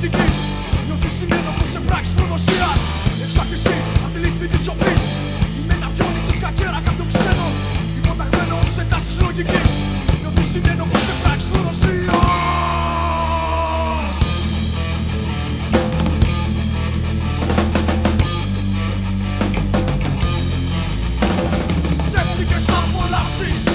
λογικής Νιώθεις συνένοχος σε πράξεις προδοσίας Εξάρτηση απ' τη λύθη της σιωπής. Είμαι να πιώνεις τη σκακέρα κάποιον ξένο. Υποταγμένο σε τάσεις λογικής. Νιώθεις συνένοχος σε πράξεις προδοσίας Απολαύσεις.